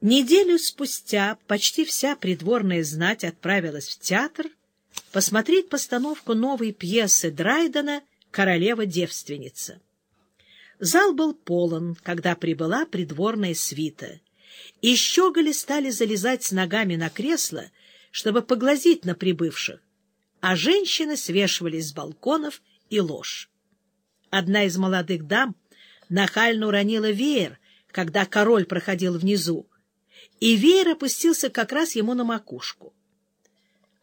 Неделю спустя почти вся придворная знать отправилась в театр посмотреть постановку новой пьесы Драйдена «Королева-девственница». Зал был полон, когда прибыла придворная свита, и щеголи стали залезать с ногами на кресло, чтобы поглазеть на прибывших, а женщины свешивались с балконов и ложь. Одна из молодых дам нахально уронила веер, когда король проходил внизу, и веер опустился как раз ему на макушку.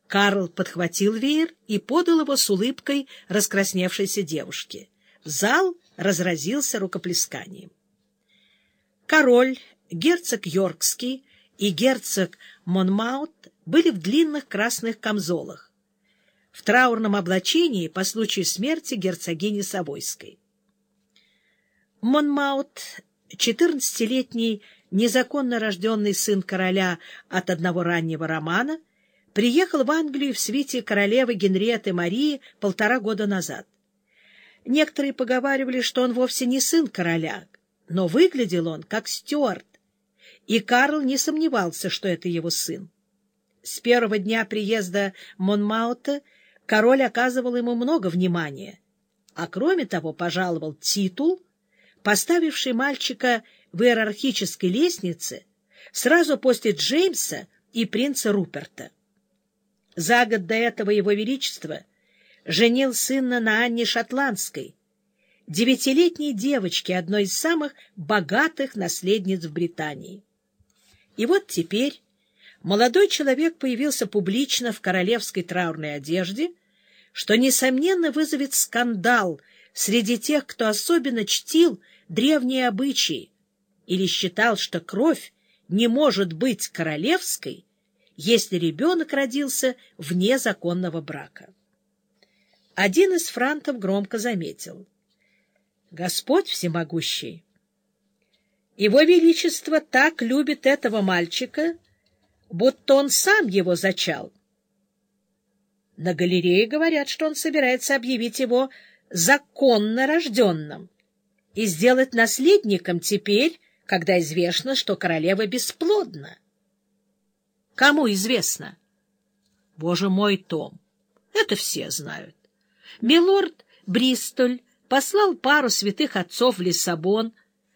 Карл подхватил веер и подал его с улыбкой раскрасневшейся девушке. Зал разразился рукоплесканием. Король, герцог Йоркский и герцог Монмаут были в длинных красных камзолах, в траурном облачении по случаю смерти герцогини Савойской. Монмаут, четырнадцатилетний незаконно рожденный сын короля от одного раннего романа, приехал в Англию в свите королевы Генриетты Марии полтора года назад. Некоторые поговаривали, что он вовсе не сын короля, но выглядел он как Стюарт, и Карл не сомневался, что это его сын. С первого дня приезда Монмаута король оказывал ему много внимания, а кроме того пожаловал титул, поставивший мальчика в иерархической лестнице сразу после Джеймса и принца Руперта. За год до этого его величество женил сына на Анне Шотландской, девятилетней девочке, одной из самых богатых наследниц в Британии. И вот теперь молодой человек появился публично в королевской траурной одежде, что, несомненно, вызовет скандал среди тех, кто особенно чтил древние обычаи, или считал, что кровь не может быть королевской, если ребенок родился вне законного брака. Один из франтов громко заметил. «Господь всемогущий! Его Величество так любит этого мальчика, будто он сам его зачал. На галерее говорят, что он собирается объявить его законно рожденным и сделать наследником теперь, когда известно, что королева бесплодна. Кому известно? Боже мой, Том, это все знают. Милорд Бристоль послал пару святых отцов в Лиссабон,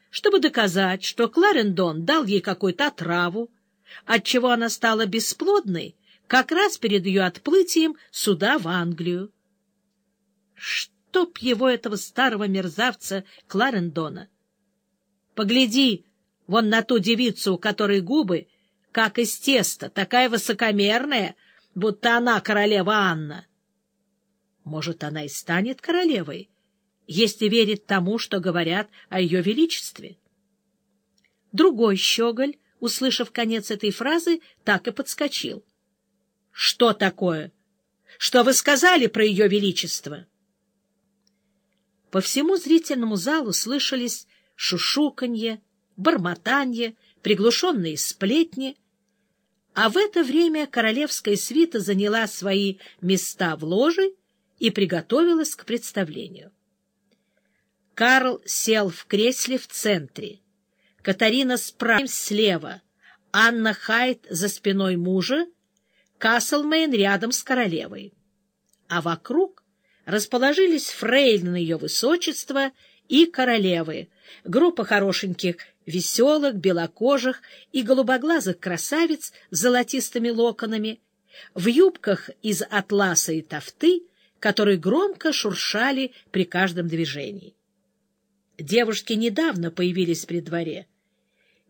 чтобы доказать, что Кларендон дал ей какую-то отраву, отчего она стала бесплодной как раз перед ее отплытием сюда, в Англию. Чтоб его, этого старого мерзавца Кларендона! Погляди вон на ту девицу, у которой губы, как из теста, такая высокомерная, будто она королева Анна. Может, она и станет королевой, если верит тому, что говорят о ее величестве. Другой щеголь, услышав конец этой фразы, так и подскочил. — Что такое? Что вы сказали про ее величество? По всему зрительному залу слышались шушуканье, бормотанье, приглушенные сплетни, а в это время королевская свита заняла свои места в ложе и приготовилась к представлению. Карл сел в кресле в центре, Катарина справа слева, Анна Хайт за спиной мужа, Каслмейн рядом с королевой. А вокруг расположились фрейлины ее высочества и королевы, группа хорошеньких, веселых, белокожих и голубоглазых красавиц с золотистыми локонами, в юбках из атласа и тафты, которые громко шуршали при каждом движении. Девушки недавно появились при дворе,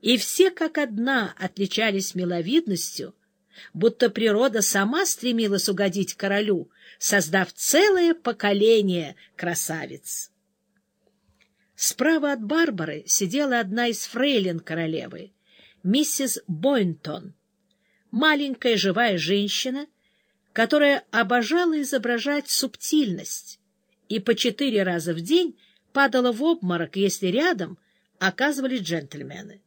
и все как одна отличались миловидностью, будто природа сама стремилась угодить королю, создав целое поколение красавиц. Справа от Барбары сидела одна из фрейлин королевы, миссис Бойнтон, маленькая живая женщина, которая обожала изображать субтильность и по четыре раза в день падала в обморок, если рядом оказывались джентльмены.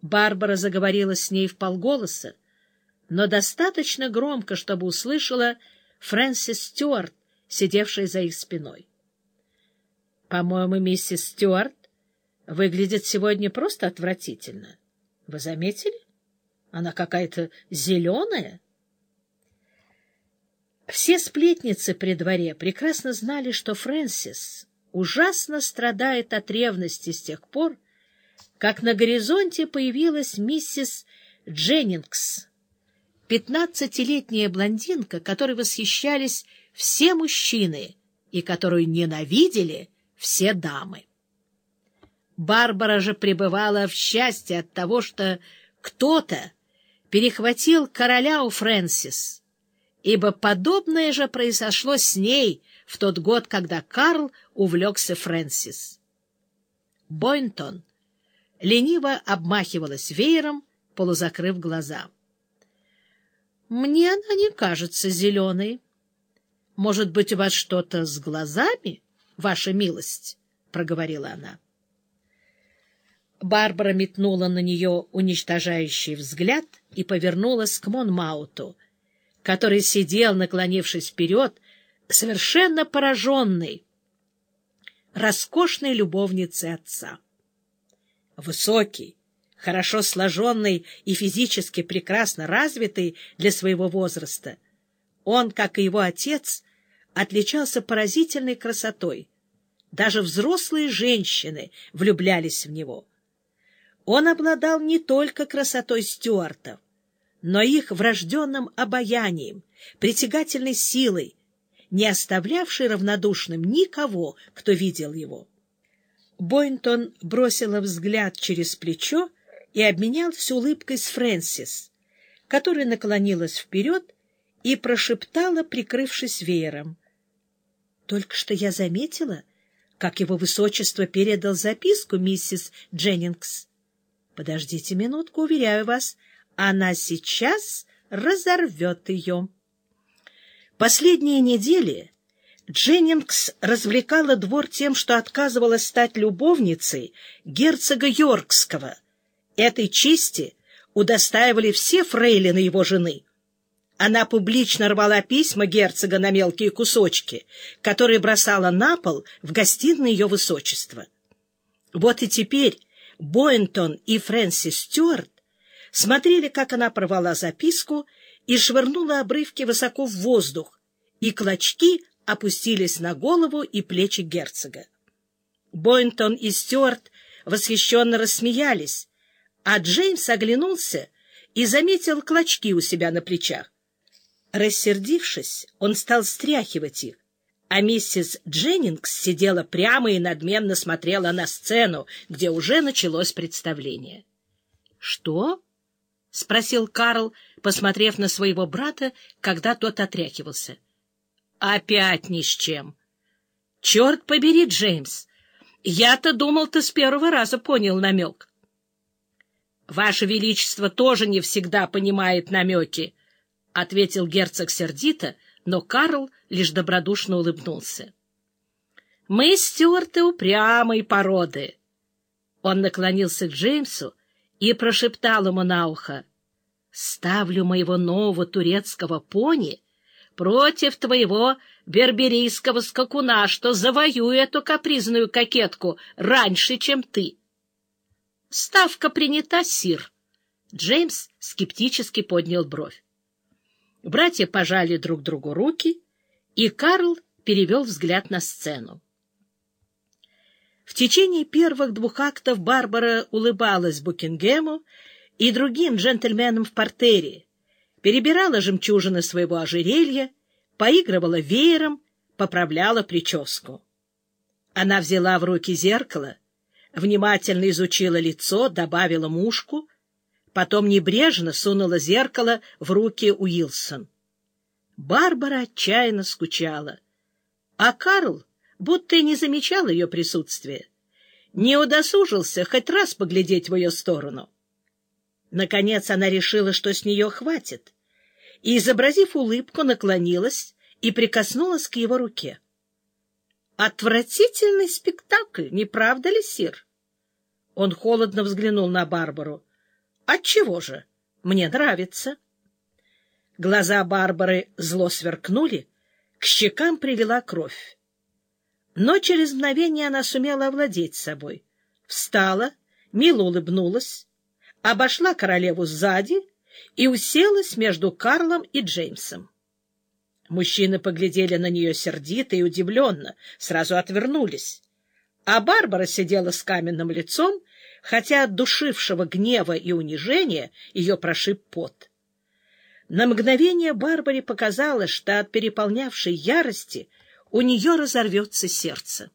Барбара заговорила с ней в полголоса, но достаточно громко, чтобы услышала Фрэнсис Стюарт, сидевшая за их спиной. По-моему, миссис Стюарт выглядит сегодня просто отвратительно. — Вы заметили? Она какая-то зеленая. Все сплетницы при дворе прекрасно знали, что Фрэнсис ужасно страдает от ревности с тех пор, как на горизонте появилась миссис Дженнингс, пятнадцатилетняя блондинка, которой восхищались все мужчины и которую ненавидели все дамы. Барбара же пребывала в счастье от того, что кто-то перехватил короля у Фрэнсис, ибо подобное же произошло с ней в тот год, когда Карл увлекся Фрэнсис. Бойнтон лениво обмахивалась веером, полузакрыв глаза. — Мне она не кажется зеленой. Может быть, у вас что-то с глазами, ваша милость? — проговорила она. Барбара метнула на нее уничтожающий взгляд и повернулась к Монмауту, который сидел, наклонившись вперед, совершенно пораженный роскошной любовницей отца. Высокий, хорошо сложенный и физически прекрасно развитый для своего возраста, он, как и его отец, отличался поразительной красотой. Даже взрослые женщины влюблялись в него. Он обладал не только красотой стюартов, но их врожденным обаянием, притягательной силой, не оставлявшей равнодушным никого, кто видел его. Бойнтон бросила взгляд через плечо и обменялся улыбкой с Фрэнсис, которая наклонилась вперед и прошептала, прикрывшись веером. — Только что я заметила, как его высочество передал записку миссис Дженнингс. Подождите минутку, уверяю вас, она сейчас разорвет ее. Последние недели Дженнингс развлекала двор тем, что отказывалась стать любовницей герцога Йоркского. Этой чести удостаивали все фрейлины его жены. Она публично рвала письма герцога на мелкие кусочки, которые бросала на пол в гостиной ее высочества. Вот и теперь Боинтон и Фрэнсис Стюарт смотрели, как она порвала записку и швырнула обрывки высоко в воздух, и клочки опустились на голову и плечи герцога. Боинтон и Стюарт восхищенно рассмеялись, а Джеймс оглянулся и заметил клочки у себя на плечах. Рассердившись, он стал стряхивать их, а миссис Дженнингс сидела прямо и надменно смотрела на сцену, где уже началось представление. — Что? — спросил Карл, посмотрев на своего брата, когда тот отряхивался. — Опять ни с чем. — Черт побери, Джеймс! Я-то думал, ты с первого раза понял намек. — Ваше Величество тоже не всегда понимает намеки, — ответил герцог сердито, но Карл лишь добродушно улыбнулся. — Мы, Стюарты, упрямой породы. Он наклонился к Джеймсу и прошептал ему на ухо. — Ставлю моего нового турецкого пони против твоего берберийского скакуна, что завоюю эту капризную кокетку раньше, чем ты. — Ставка принята, сир. Джеймс скептически поднял бровь. Братья пожали друг другу руки, и Карл перевел взгляд на сцену. В течение первых двух актов Барбара улыбалась Букингему и другим джентльменам в портере, перебирала жемчужины своего ожерелья, поигрывала веером, поправляла прическу. Она взяла в руки зеркало, внимательно изучила лицо, добавила мушку, потом небрежно сунула зеркало в руки Уилсон. Барбара отчаянно скучала, а Карл будто и не замечал ее присутствия, не удосужился хоть раз поглядеть в ее сторону. Наконец она решила, что с нее хватит, и, изобразив улыбку, наклонилась и прикоснулась к его руке. Отвратительный спектакль, не правда ли, сир? Он холодно взглянул на Барбару. Отчего же? Мне нравится. Глаза Барбары зло сверкнули, к щекам прилила кровь. Но через мгновение она сумела овладеть собой. Встала, мило улыбнулась, обошла королеву сзади и уселась между Карлом и Джеймсом. Мужчины поглядели на нее сердито и удивленно, сразу отвернулись. А Барбара сидела с каменным лицом, хотя от душившего гнева и унижения ее прошиб пот. На мгновение Барбаре показалось, что от переполнявшей ярости у нее разорвется сердце.